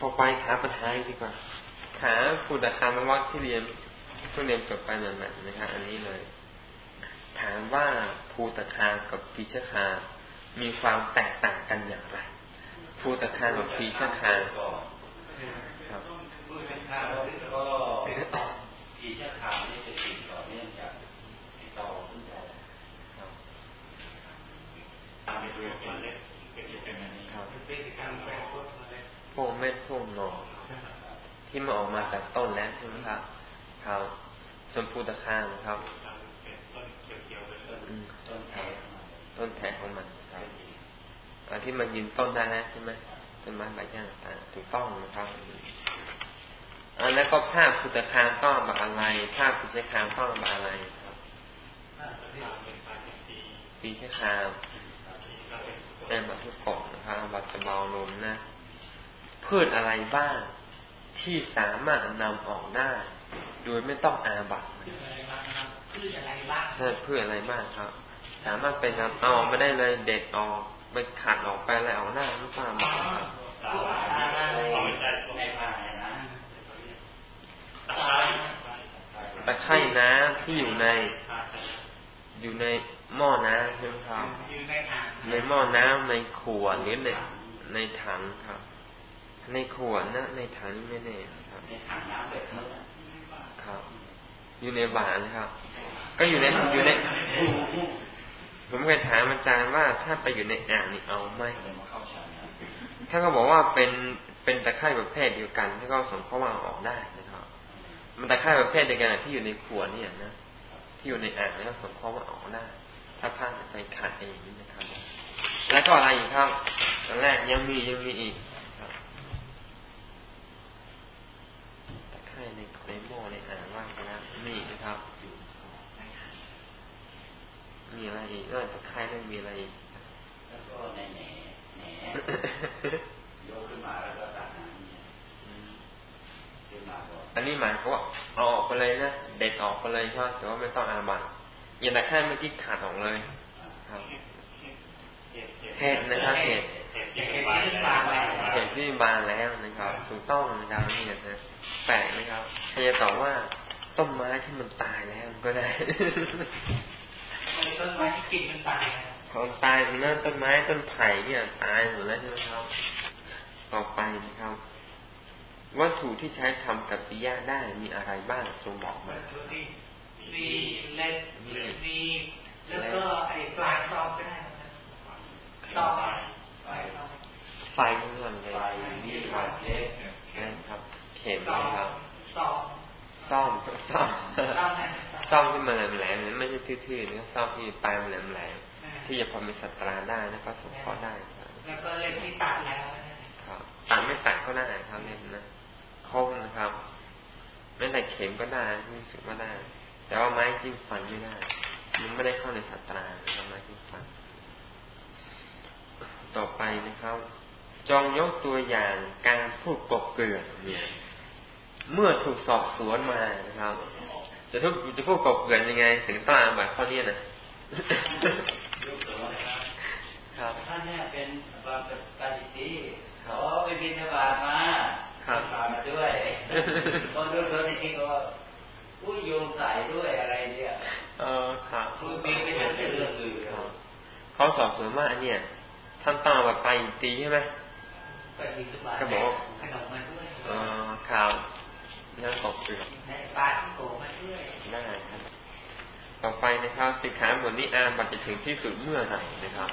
ต่อไปถามปัญหาดีกว่าถาปุตตะคามวัคที่เรียนเพิ่งเรียนจบไปเหมือนๆนะครับอันนี้เลย ถามว่าภูตะคากับปีชคามีความแตกต่างกันอย่างไรภูตะคากับปีชคาครับก็พีชคานี่เป็นสิ่งต่อเนื่องจากต่อขึ้นไปตามไปดูเป็นเล็กเป็นเป็นอันนี้ครับเป็นการแปลพวกพ วกเม็ดพวกหนอที่มาออกมาจากต้นแล้วใช่ไหมครับครับชมพูตะข้างครับต้นแท้ต้นแท้ของมันครับอันที่มันยืนต้นได้แล้วใช่ไหมต้นไม้ใบหญ้าต่างถูกต้องนะครับอันนั้นก็ภาพพุทธคามต้องมาอะไร ภาพพุทธคามต้องมาอะไรครับปีชคามเป็นบัตทุกกฎนะครับบัตจะเบาลมนะ พืชอะไรบ้าง ที่สามารถนำออกได้ โดยไม่ต้องอาบัตพืชอะไรบ้างใช่พืชอะไรบ้างครับ สามารถไปนำเอาไม่ได้เลยเด็ดออกไปขัดออกไปอะไรออกได้หรือเปล่าตะไคร่น้ำที่อยู่ใน อยู่ในหม้อน้ำใช่ไหมครับในหม้อน้ำในขวดหรือในในถังครับ ในขวดนะ ในถังนี่ไม่แน่ครับในถังน้ำแบบนี้ครับ อยู่ในบาทครับ ก็อยู่ในอยู่ใน ผมเคยถามอาจารย์ว่าถ้าไปอยู่ในอ่างนี่เอาไหมถ้าเขาบอกว่าเป็นเป็นตะไคร่ประเภทเดียวกันถ้าก็สมข้อว่าออกได้นะครับ มันตะไคร่ประเภทเดียวกันที่อยู่ในขวดนี่นะที่อยู่ในอ่างนี่ก็สมข้อว่าออกได้ถ้าผ้าไปขาดอย่างนี้นะครับ แล้วก็อะไรอีกครับอันแรกยังมียังมีอีก ในในหม้อในอ่างว่างไปแล้วมีนะครับ มีอะไรอีกก็ตะไคร้นั่มีอะไรอีกแล้วก็ในแหน่แหน่ยกขึ้นมาแล้วก็ตัดน้ำเนี่ยขึ้นมาก่อนอันนี้หมายเขาว่าเอาออกไปเลยนะเด็ดออกไปเลยเพราะแต่ว่าไม่ต้องอาบัตอย่างตะไคร้เมื่อกี้ขาดออกเลย ครับเห็ดนะครับเห็ดเห็ดที่บาแล้ว เห็ดที่บานแล้วนะครับ ถูกต้องนะครับนี่นะแปลกนะครับใครจะตอบว่าต้นไม้ที่มันตายแล้วก็ได้ต้นไม้ที่กินมันตายของตายมันนั่นต้นไม้ต้นไผ่เนี่ยตายหมดแล้วใช่ไหมครับ ต่อไปนะครับ วัตถุที่ใช้ทำกับปิยาได้มีอะไรบ้างทรงบอกมามีเล็ดมีแล้วก็ไอ้ปลาซอมก็ได้ซอมไฟเงื่อนเลยไฟนี่ไฟเล็กนะครับเข็มนะครับซ่อมซ่อมซ่อมซ่อมที่มันแหลมๆไม่ใช่ ทื่อๆนี่ซ่อมที่ปลายมันแหลมๆที่จะพอมีสัตราได้แล้วก็สงเคราะห์ได้แล้วก็เล่นที่ตัดแล้วครับตัดไม่ตัดก็ได้ครับเล่นนะคมนะครับแม้แต่เข็มก็ได้รู้สึกว่าได้ แต่ว่าไม้จิ้มฟันไม่ได้มันไม่ได้เข้าในสัตรานะครับไม้จิ้มฟัน ต่อไปนะครับ จองยกตัวอย่างการพูดปกเกลือเนี่ย เมื่อถูกสอบสวนมานะครับ จะทุกจะพูดกบเกลื่อนยังไง ถึงต้องอ่านแบบข้อนี้นะครับท่านเนี่ยเป็นปฏิสีเขาไปบินบาตมาครับพามาด้วยคนดูตัวนี้ก็อุ้ยโยมใส่ด้วยอะไรเนี่ยเออครับคือมีไม่ใช่เรื่องอื่นเขาสอบสวนว่าเนี่ยท่านต้องแบบไปตีใช่ไหมก็บอกขนมมาด้วยอ๋อครับ แล้วตกเปลือกปลาที่โกมาด้วยได้ครับต่อไปนะครับสิกขาบทนี้อาบัตจะถึงที่สุดเมื่อไหร่นะครับ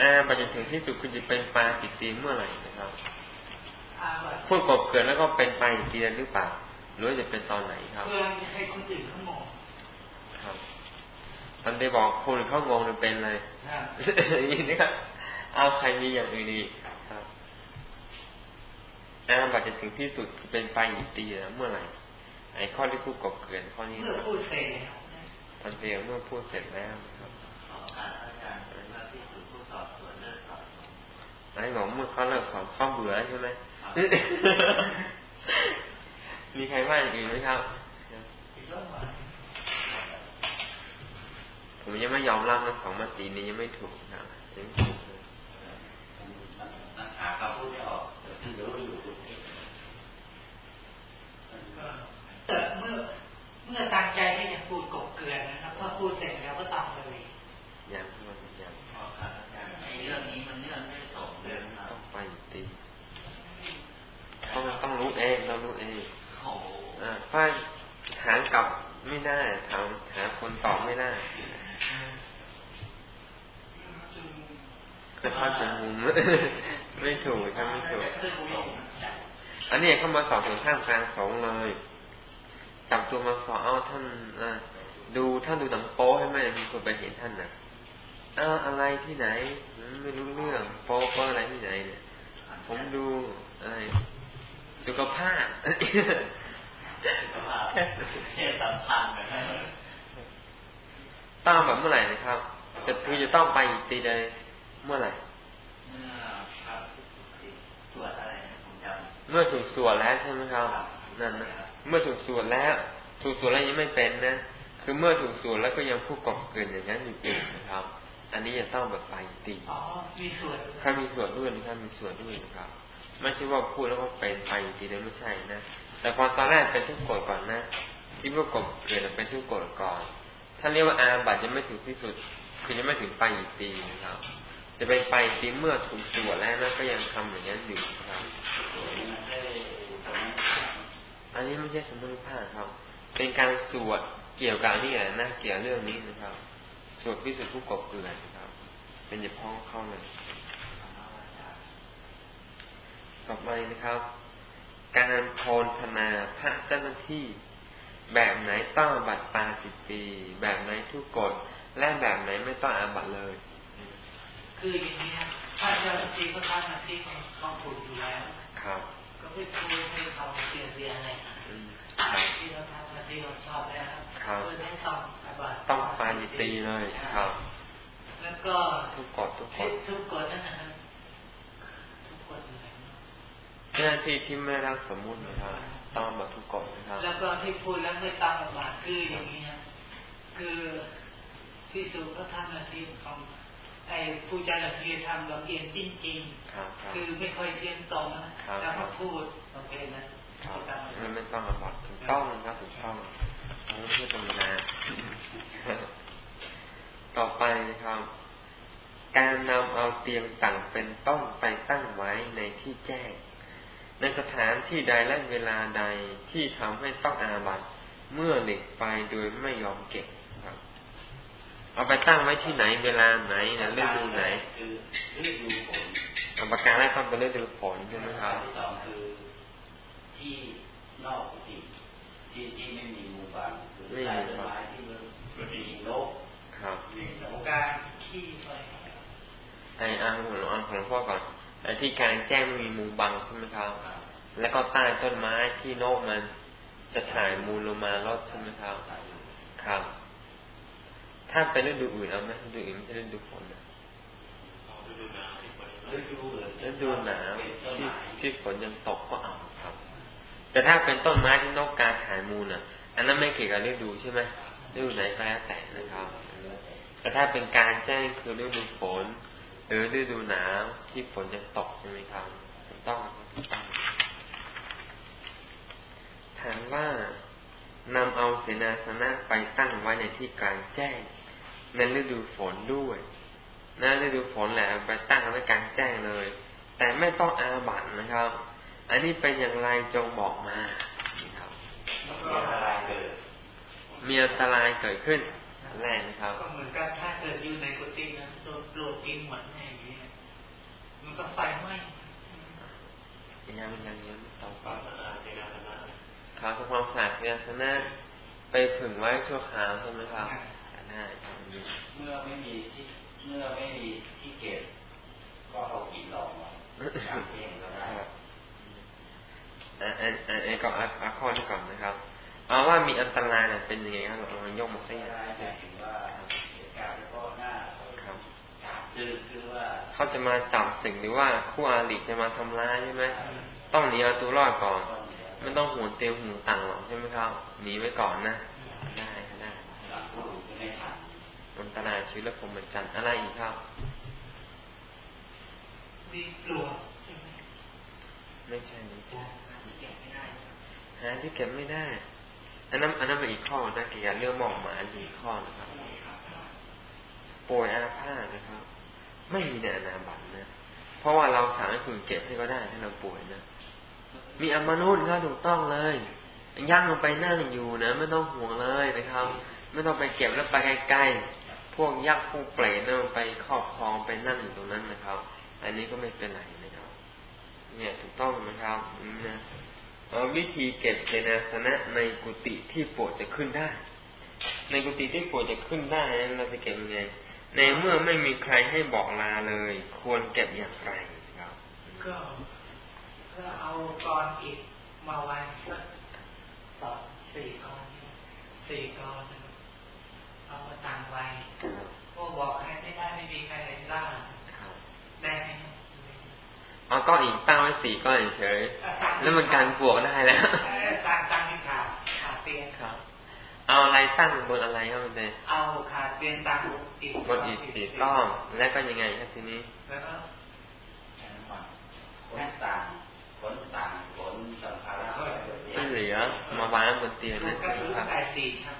อาบัตจะถึงที่สุดคือจะเป็นปลาติดตีเมื่อไหร่นะครับพูดกบเกิดแล้วก็เป็นไปอีกทีหรือเปล่าหรือจะเป็นตอนไหนครับเพื่อให้คนอื่นเขามองครับท่านได้บอกคนเขางงเลยเป็นเลยอย่างนี้นะครับเอาใครมีอย่างอื่นดี อาบัตจะถึงที่สุดเป็นไปอีกตีแล้วเมื่อไหร่ไอ้ข้อที่พูดกบเกลื่อนข้อนี้เมื่อพูดเสร็จทันเดียวเมื่อพูดเสร็จแล้วครับไอ้บอกเมื่อเขาเลิกสอนข้อเบื่อใช่ไหมมีใครว่าอย่างอื่นไหมครับผมยังไม่ยอมรับนะสองมาตีนี้ยังไม่ถูกนะยังไม่ถูกหาคำพูดไม่ออกเดี๋ยวอยู่ ใจที่จะพูดกบเกลือนนะครับพอพูดเสร็จแล้วก็ตองเลยอย่างมันอย่างไอ้เรื่องนี้มันเรื่องไม่สองเรื่องต้องไปตีต้องต้องรู้เองต้องรู้เองอ่าป้าหากลับไม่ได้ถามหาคนตอบไม่ได้แต่พาจะมุมไม่ถูกครับไม่ถูก อันนี้เข้ามาสอบถึงท่ามกลางสองเลย จับตัวมาสอบเอาท่านดูท่านดูหนังโป๊ให้ไหมมีคนไปเห็นท่านนะอ้าอะไรที่ไหนไม่รู้เรื่องโป๊ก็อะไรที่ไหนเนี่ยผมดูอะไรสุขภาพแค่สัมพันธ์นะต้องแบบเมื่อไหร่นะครับจะคือจะต้องไปอีกตีใดเมื่อไหร่เมื่อถูกสวดแล้วใช่ไหมครับ นั่นนะ เมื่อถูกสวดแล้ว ถูกสวดแล้วยังไม่เป็นนะ คือเมื่อถูกสวดแล้วก็ยังพูดกบเกินอย่างนั้นอยู่อีกนะครับ อันนี้จะต้องแบบไปตีอ๋อมีสวดถ้ามีสวดด้วยนะครับมีสวดด้วยนะครับ ไม่ใช่ว่าพูดแล้วก็เป็นไปตีได้ไม่ใช่นะ แต่พอตอนแรกเป็นทุกกฎก่อนนะ ที่ว่ากบเกิดเป็นทุกกฎก่อนถ้าเรียกว่าอาบัตจะไม่ถึงที่สุด คือยังไม่ถึงไปตีนะครับ จะเป็นไปตีเมื่อถูกสวดแล้วนะก็ยังทำอย่างนั้นอยู่ครับ อันนี้ไม่ใช่สมุนภาพครับ เป็นการสวดเกี่ยวกับนี่แหละนะเกี่ยวเรื่องนี้นะครับ สวดพิสุทธิ์ผู้กบเกลือนครับ เป็นจะพ้องเข้าเลยต่อไปนะครับ การโพนธนาพระเจ้าหน้าที่ แบบไหนต้องบัตรปาจิตตีแบบไหนทุกกฎและแบบไหนไม่ต้องอาบัตเลย คืออย่างนี้ถ้าเจ้าหน้าที่เขาทำหน้าที่ของเขาถูกอยู่แล้ว ครับ ก็ไม่ควรให้เขาเสียเสียอะไรที่เราทำหน้าที่เราชอบแล้วครับคือให้ต้องต้องปาจิตีเลยครับ แล้วก็ทุกกฎทุกกฎทุกกฎนั่นนะทุกกฎเลยหน้าที่ที่ไม่รักสมมุตินะครับต้องมาทุกกฎนะครับ แล้วก็ที่พูดแล้วไม่ต้องบาคืออย่างนี้นะคือที่สุก็ทำหน้าที่ของ ไอ้ผู้จาระเทียทำลำเอียงจริงๆคือไม่ค่อยเทียงตรงนะแล้วก็พูดโอเคนะมันไม่ต้องบัตถูกต้องนะถูกต้องไม่ใช่ธรรมดาต่อไปนะครับ การนำเอาเตียงต่างเป็นต้องไปตั้งไว้ในที่แจ้ง ในสถานที่ใดและเวลาใดที่ทำให้ต้องอาบัตเมื่อหลีกไปโดยไม่ยอมเก็บ เอาไปตั้งไว้ที่ไหนเวลาไหนนะฤดูไหนฤดูฝนเอาปากกาแรกต้องเป็นฤดูฝนใช่ไหมครับที่สองคือที่นอกที่ที่ที่ไม่มีมูบางไม่มีไม้ที่มันมีโลกครับการขี้ไปไอ้อ่างของอ่างของพ่อก่อนไอ้ที่การแจ้งไม่มีมูบังใช่ไหมครับ แล้วก็ใต้ต้นไม้ที่โนกมันจะถ่ายมูลลงมาลดใช่ไหมครับ ครับ ถ้าเป็นฤดูอื่นเอาไหมฤดูอื่นไม่ใช่ฤดูฝนนะฤดูหนาวที่ที่ฝนยังตกก็เอาครับ แต่ถ้าเป็นต้นไม้ที่นกกาถ่ายมูลอะ อันนั้นไม่เกี่ยวกับฤดูใช่ไหมฤดูไหนก็แล้วแต่นะครับแต่ถ้าเป็นการแจ้งคือฤดูฝนหรือฤดูหนาวที่ฝนจะตกใช่ไหมครับต้องต้องถามว่านำเอาเสนาสนะไปตั้งไว้ในที่กลางแจ้ง ในฤดูฝนด้วยนะฤดูฝนแหละไปตั้งไว้กลางแจ้งเลย แต่ไม่ต้องอาบัตนะครับ อันนี้เป็นอย่างไรจงบอกมาครับมีอันตรายเกิดมีอันตรายเกิดขึ้นแรงนะครับก็เหมือนกับถ้าเกิดอยู่ในกุฏินะโดนโปรกินหมดอย่างนี้มันก็ไฟไหม้ยังยังยังต่อไปขาทำความสะอาดเนสนะไปผึ่งไว้ชั่วคราวใช่ไหมครับ ได้เมื่อไม่มีที่เมื่อไม่มีที่เก็บ ก็เอาหินรองไว้กางเกงก็ได้อันอันอันก็อาข้อนี้ก่อนนะครับเอาว่ามีอันตรายเนี่ยเป็นยังไงครับเราลองยกมาสิถึงว่าเหตุการณ์ก็หน้าครับคือคือว่าเขาจะมาจับสิ่งหรือว่าคู่อาริจะมาทำร้ายใช่ไหมต้องหนีเอาตัวรอดก่อน ไม่ต้องหัวเตียวหูต่างหรอกใช่ไหมครับหนีไว้ก่อนนะได้ ได้อันตรายชีวิตและพรหมจรรย์อะไรอีกครับมีกลัวไม่ใช่ไม่ใช่หาที่เก็บไม่ได้ อันนั้นอันนั้นเป็นอีกข้อนะเกี่ยวกับเรื่องหมอกหมาอีกข้อนะครับป่วยอาพาธนะครับ ไม่มีในอนาบัตนะ เพราะว่าเราสามารถคุณเก็บให้ก็ได้ถ้าเราป่วยนะ มีอมนุษย์เขาถูกต้องเลย ย่างลงไปนั่งอยู่นะ ไม่ต้องห่วงเลยนะครับ ไม่ต้องไปเก็บแล้วไปใกล้ๆ พวกยักษ์พวกเปรตนี่ยไปครอบครองไปนั่งอยู่ตรงนั้นนะครับ อันนี้ก็ไม่เป็นไรนะครับ เนี่ยถูกต้องนะครับนะวิธีเก็บเสนาสนะในกุฏิที่ปวดจะขึ้นได้ ในกุฏิที่ปวดจะขึ้นได้นั้นเราจะเก็บยังไงในเมื่อไม่มีใครให้บอกลาเลย ควรเก็บอย่างไรครับก็ก็เอากรอิฐมาไว้สักสองสี่กรสี่กร เอามาตั้งไว้พวกบอกใครไม่ได้ไม่มีใครเห็นบ้างได้ไหมเอาก้อนอีกตั้งไว้สี่ก้อนเฉยแล้วมันการปวกได้แล้วตั้งตั้งที่ขาขาเตียงครับ เอาอะไรตั้งบนอะไรครับมันเลยเอาขาเตียงตั้งบนอีกสี่ก้อนแล้วก็ยังไงครับทีนี้แล้วก็ขนต่างขนต่างขนสัมภาระที่เหลือมาวางบนเตียงนะครับได้สี่ชั้น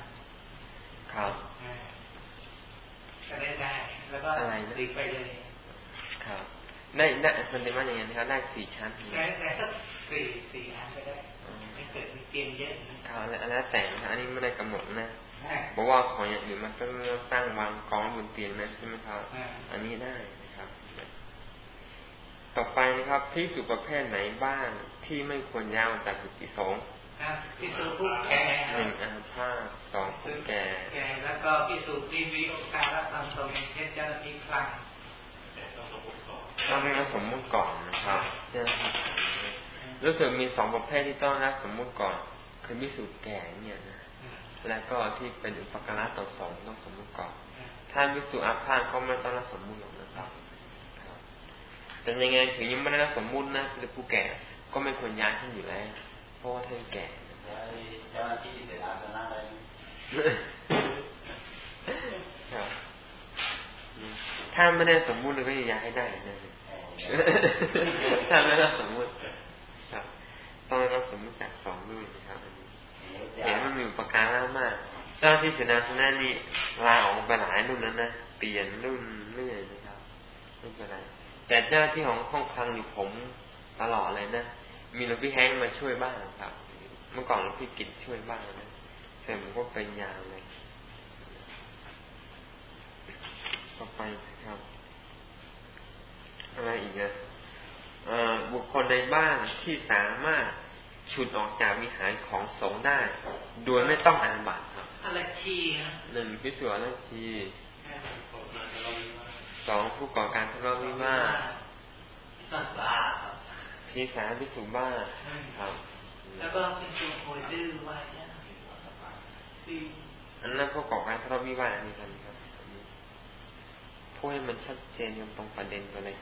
ครับก็ได้ได้ แล้วก็ตีไปเลย ครับ ได้ได้มันเป็นว่าอย่างไงนะครับ ได้สี่ชั้นได้ได้สักสี่สี่อันก็ได้ไม่เกิดมีเตียงเยอะครับแล้วแต่นะครับอันนี้ไม่ได้กำหนดนะบอกว่าของอย่างอื่นมันต้องตั้งวางกองบนเตียงนั้นใช่ไหมครับ อันนี้ได้นะครับ ต่อไปนะครับพิสุประเภทไหนบ้างที่ไม่ควรย้ายออกจากกุฏิสงฆ์ พิสูจผู้แก่หนึ่งอาภาสองผู้แก่แก่แล้วก็พิสูจที่มีโอกาสรับทำตรงเทศเจ้าหน้าที่ครั้งต้องได้รับสมมุติก่อนนะครับเจ้าครับรู้สึกมีสองประเภทที่ต้องรับสมมุติก่อน คือมิสูจแก่เนี่ยนะแล้วก็ที่เป็นอุปการะต่อสองต้องสมมุติก่อน ถ้ามิสูจอาภาก็ไม่ต้องรับสมมุติหรอกนะครับแต่ยังไงถึงยังไม่ได้รับสมมุตินะคือผู้แก่ก็ไม่ควรย้ายท่านอยู่แล้ว เพราะว่าท่านแก่เจ้าหน้าที่เสนาสนะอะไรถ้าไม่ได้สมมุติเลยก็อยากให้ได้นะถ้าไม่ได้สมมุติครับต้องรับสมมุติจากสองด้วยนะครับอันนี้เห็นมันมีอุปการะมาก เจ้าที่เสนาสนะนี่ลาออกไปหลายรุ่นแล้วนะเปลี่ยนรุ่นเรื่อยนะครับไม่เป็นไรแต่เจ้าที่ของห้องคลังอยู่ผมตลอดเลยนะ มีหลวงพี่แฮงมาช่วยบ้างครับ เมื่อก่อนหลวงพี่กิจช่วยบ้างนะเสร็จผมก็เป็นยาวเลยต่อไปครับ อะไรอีกนะบุคคลในบ้านที่สามารถฉุดออกจากวิหารของสงฆ์ได้ โดยไม่ต้องอาบัตครับอะไรชีหนึ่งพิสูจน์อะไรชีสองผู้ก่อการทะเลาะวิวาท พีสามพิสูจน์บ้าครับ แล้วก็เป็นตัวโอยดื้อไว้อันนั้นผู้ก่อการทะเลาะวิวาทนี่กันครับพูดให้มันชัดเจนกันตรงประเด็นไปเลย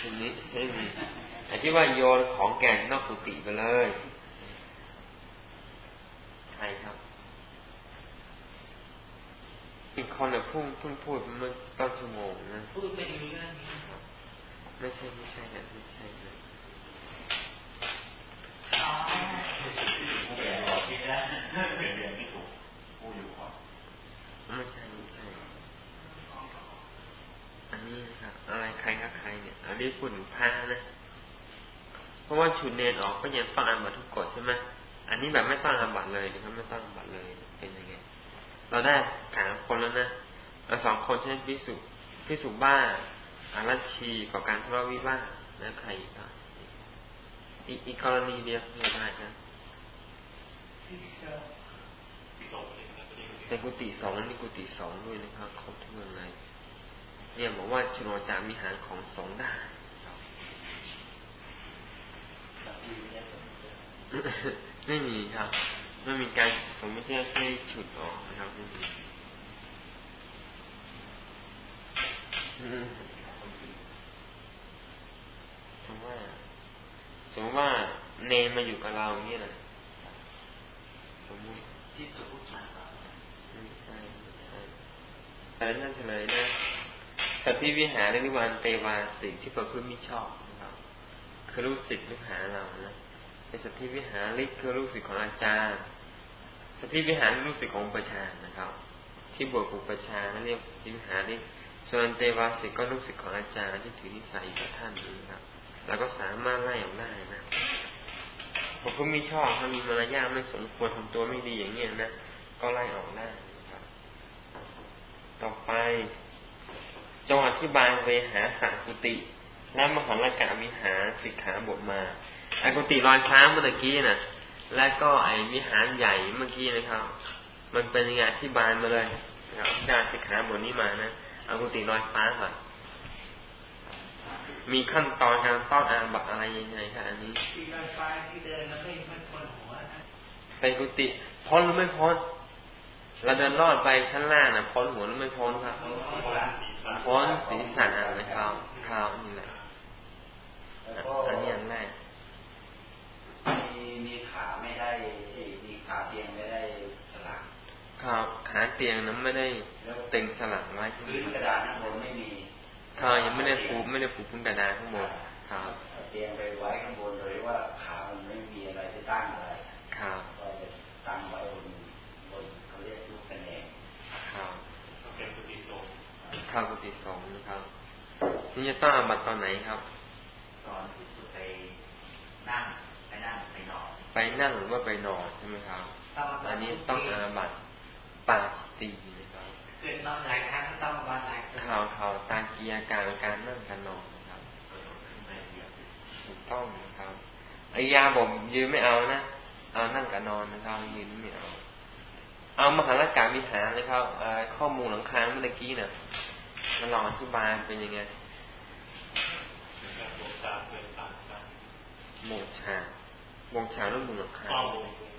ทีนี้ไม่มีไอ้ที่ว่าโยนของแก่นอกกุฏิไปเลย ใครครับ อีกคนเนี่ยพุ่งพุ่งพูดมันต้นชั่วโมงนะพูดไม่รู้เรื่องนี้ครับไม่ใช่ไม่ใช่นะไม่ใช่นะอ๋อไม่ใช่ไม่ถูกผู้อยู่ก่อนไม่ใช่ไม่ใช่ อันนี้ครับ อะไรใครกับใครเนี่ย อันนี้พูดถึงผ้านะ เพราะว่าชุดเนนออกก็ยังต้องอาบัตทุกกฎใช่ไหมอันนี้แบบไม่ต้องอาบัตเลยนะครับไม่ต้องอาบัตเลย เป็นยังไงเราได้สามคนแล้วนะเราสองคนเช่นพิสุพิสุบ้าอารัชีก่อการทะเลาะวิวาทแล้วใครอีกอีกอีกกรณีเดียวไม่ได้นะแต่กุฏิสองนี่กุฏิสองด้วยนะครับครบทุกเรื่องเลยเนี่ยบอกว่าชโนจามีหารของสงได้ไม่มีครับ ไม่มีการผมไม่ใช่แค่ฉุดออกนะครับไม่มีสมมติว่าสมมติว่าเนมาอยู่กับเราอย่างนี้นะสมมติที่สมมติไม่ใช่ใช่แต่นั่นเฉลยนะสัตว์ที่วิหารนิวันเตวาสิ่งที่ประพฤติไม่ชอบนะครับคือลูกศิษย์ลูกหาเรานะเป็นสัตธิวิหาริกคือลูกศิษย์ของอาจารย์ สัตธิวิหารลูกศิษย์ของประชานะครับ ที่บวชปุปชานั่นเรียกสติวิหาริกส่วนเตวาสิกก็ลูกศิษย์ของอาจารย์ที่ถือนิสัยกับท่านนี้ครับเราก็สามารถไล่ออกได้นะผมก็ไม่ชอบถ้ามีมารยาทไม่สมควรทำตัวไม่ดีอย่างเงี้ยนะก็ไล่ออกได้ครับ ต่อไปจงอธิบายเวหาสากุติ และมหรกาวิหารสิกขาบทมาอากุติลอยฟ้าเมื่อกี้นะ่ะ และก็ไอวิหารใหญ่เมื่อกี้นะครับ มันเป็นงไงอธิบายมาเลยนะครับการสิกขาบทนี้มานะอากุติลอยฟ้าก่อนมีขั้นตอนการต้อนอาบัตอะไรยังไงครับอันนี้ที่ลอยฟ้าที่เดินแล้วไม่ไม่พ้นหัวนะเป็นกุฏิพ้นหรือไม่พ้นเราเดินรอดไปชั้นล่างนะพ้นหัวหรือไม่พ้นครับพ้นศีรษะนะครับข้าวนี่แหละอันนี้อันแรกมีมีขาไม่ได้มีขาเตียงไม่ได้สลัก ครับขาเตียงนั้นไม่ได้ตึงสลักไว้พื้นกระดานข้างบนไม่มีข้ายังไม่ได้ปูไม่ได้ปูพื้นกระดานข้างบนครับเตียงไปไว้ข้างบนเลยว่าขามันไม่มีอะไรที่ตั้งอะไรครับก็ตั้งไว้บนบนเขาเรียกลูกกระแนงครับเป็นกุฏิสงฆ์ข้าวกุฏิสงฆ์นะครับนี่จะต้องอาบัตตอนไหนครับ ตอนที่สุดไปนั่งไปนั่งไปนอน ไปนั่งหรือว่าไปนอนใช่ไหมครับอันนี้ต้องอาบัต ปาจิตีนะครับเกิดนอนหลายครั้งก็ต้องอาบัตหลายข่าวข่าวตาเกียการการนั่งการนอนนะครับถูกต้องนะครับอายาผมยืนไม่เอานะเอานั่งกับนอนนะครับยืนไม่เอาเอามหาลักการวิหารนะครับข้อมูลหลังค้างเมื่อกี้เนี่ยมาลองอธิบายเป็นยังไงโมชาโมชารุ่นมุงหลังค้างครับ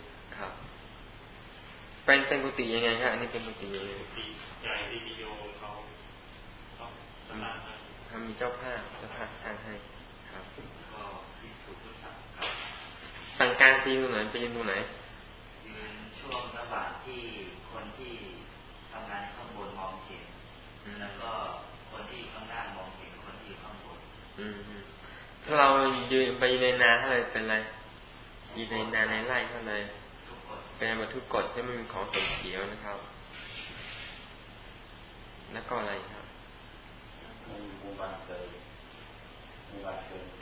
เป็นเป็นกุฏิยังไงครับอันนี้เป็นกุฏิยังไงกุฏิใหญ่ที่โยเขาทำมีเจ้าภาพเจ้าภาพสร้างให้ครับก็ที่สุดครับสั่งการปีตรงไหนปีตรงไหนยืนช่วงระหว่างที่คนที่ทำงานข้างบนมองเห็นแล้วก็คนที่ข้างล่างมองเห็นคนที่ข้างบน อืมถ้าเรายืนไปในนาเท่าไรเป็นไรยืนในนาในไร่เท่าไร เป็นมาทุกกฎใช่ไหมมีของสีเขียวนะครับ แล้วก็อะไรครับ มุงเกิน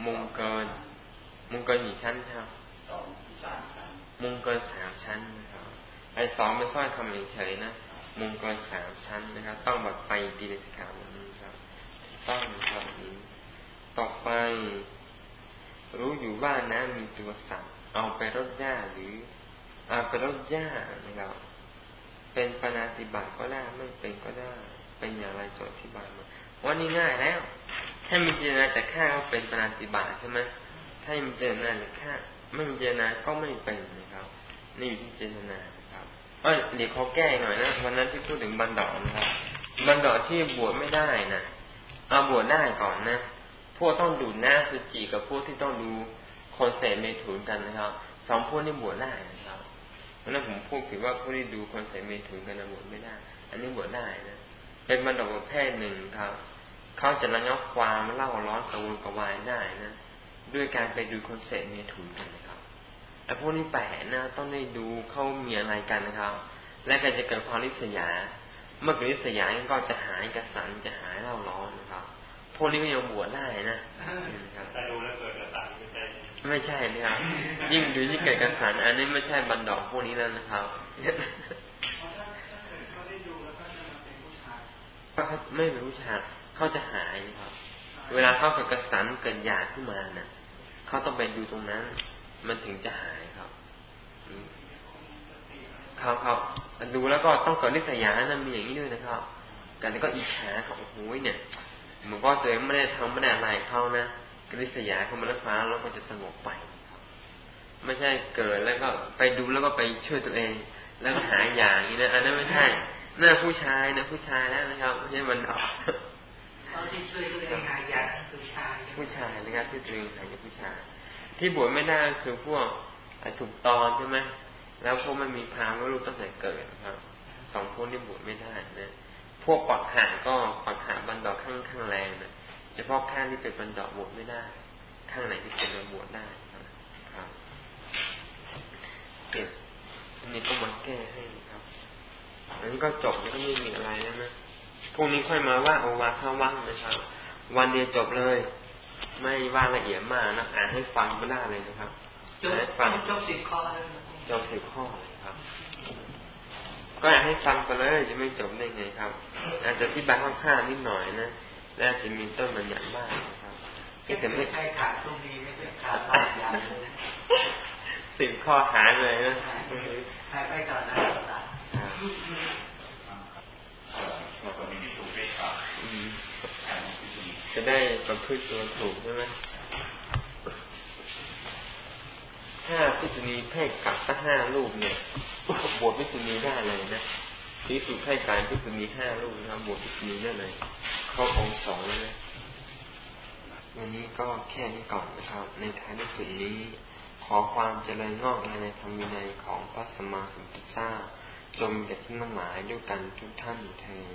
มุงเกิน มุงเกินกี่ชั้นครับสองสามชั้น มุงเกินสามชั้นนะครับไอ้สองเป็นสร้อยคำเฉยนะ มุงเกินสามชั้นนะครับ ต้องแบบไปตีในสิขาบนี้ครับ ต้องครับนี้ต่อไป รู้อยู่ว่าน้ำมีตัวสัตว์เอาไปรดหญ้าหรือเอาไปรดหญ้านะครับเป็นปนาติบัติก็ได้ไม่เป็นก็ได้ เป็นอย่างไรโจทย์ที่บายมาว่านี่ง่ายแล้วถ้ามีเจตนาจะฆ่าก็เป็นปณติบาใช่ไหมถ้ามีเจตนาจะฆ่าไม่มีเจตนาก็ไม่เป็นนะครับ นี่อยู่ที่เจตนาครับเออเดี๋ยวเขาแก้หน่อยนะวันนั้นที่พูดถึงบันดอนนะครับบันดอนที่บวชไม่ได้นะเอาบวชได้ก่อนนะพวกต้องดูหน้าสุจิกับพวกที่ต้องดูคนเสพเมถุนกันนะครับสองพวกนี้บวชได้นะครับ นั้นผมพูดถึงว่าพวกที่ดูคนเสพเมถุนกันบวชไม่ได้ อันนี้บวชได้นะ เป็นบรรดาประเภทหนึ่งครับ เขาจะระงับความเล่าร้อนกระวนกระวายได้นะ ด้วยการไปดูคอนเสิร์ตเมถุนกันนะครับไอ้พวกนี้แปลกนะต้องได้ดูเขามีอะไรกันนะครับ และก็จะเกิดความริษยา เมื่อเกิดริษยาก็จะหายกระสันจะหายเล่าร้อนนะครับ พวกนี้ก็ยังบวชได้นะแต่ดูแล้วเกิดกระ ไม่ใช่นะครับ ยิ่งดูที่งเกิดกระสัน อันนี้ไม่ใช่บรรดาพวกนี้แล้วนะครับถ้าเขาไม่เป็นผู้ชายเขาจะหายนะครับ เวลาเขาเกิดกระสันเกิดยาขึ้นมานะ่ะเขาต้องไปดูตรงนั้น มันถึงจะหายครับเขาเขาดูแล้วก็ต้องเกิดนิสัยานะมีอย่างนี้ด้วยนะครับกันแล้วก็อิจฉาเขาโอ้โหเนี่ยเหมือนก็ตัวเองไม่ได้ทำไม่ได้อะไรเขานะ กริษยาเขามาแล้วฟ้าแล้วก็จะสงบไป ไม่ใช่เกิดแล้วก็ไปดูแล้วก็ไปช่วยตัวเอง แล้วก็หายอย่างนี้นะอันนั้นไม่ใช่หน้าผู้ชายนะผู้ชายแล้วนะครับไม่ใช่มันออกที่ช่วยตัวเองหายาผู้ชายผู้ชายนะครับที่ตัวเองหายาผู้ชาย ที่บวชไม่ได้คือพวกถูกตอนใช่ไหมแล้วพวกมันมีพาว่าลูกตั้งแต่เกิดนะครับ สองพวกที่บวชไม่ได้นะพวกปักขาก็ปักขา พาะข้างที่เป็นบันดอกบวชไม่ได้ ข้างไหนที่เป็นบวชได้ครับเก็บอันนี้ก็มาแก้ให้ครับอันนี้ก็จบแล้วก็ไม่มีอะไรแล้วนะพรุ่งนี้ค่อยมาว่าโอวาเข้าว่างนะครับ วันเดียวจบเลย ไม่ว่าละเอียดมากนะอ่านให้ฟังก็ได้เลยนะครับจบฟังจบสิบข้อเลยจบสิบข้อเลยครับ ก็อยากให้ฟังไปเลยจะไม่จบได้ไงครับ อาจจะที่บายข้างๆนิดหน่อยนะ และจะมีต้นมันอย่างบ้างนะครับก็จะไม่ใช่ขาดตรงนี้ไม่ใช่ขาดตอนยาสิบข้อหายเลยนะหายไปก่อนนะจะได้ประพฤติตัวถูกใช่ไหมถ้าพิษุณีแพทย์กับสักห้าลูกเนี่ยบวชพิษุณีได้เลยนะพิสุแพทย์การพิษุณีห้าลูกนะครับบวชพิษุณีได้เลย เข้าองสองแล้วนะวันนี้ก็แค่นี้ก่อนนะครับ ในท้ายที่สุดนี้ ขอความเจริญงอกงามในธรรมวินัยของพระสมมาสัมพุทธเจ้าจงเกิดที่นหมายด้วยกันทุกท่านเทอ